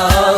Oh.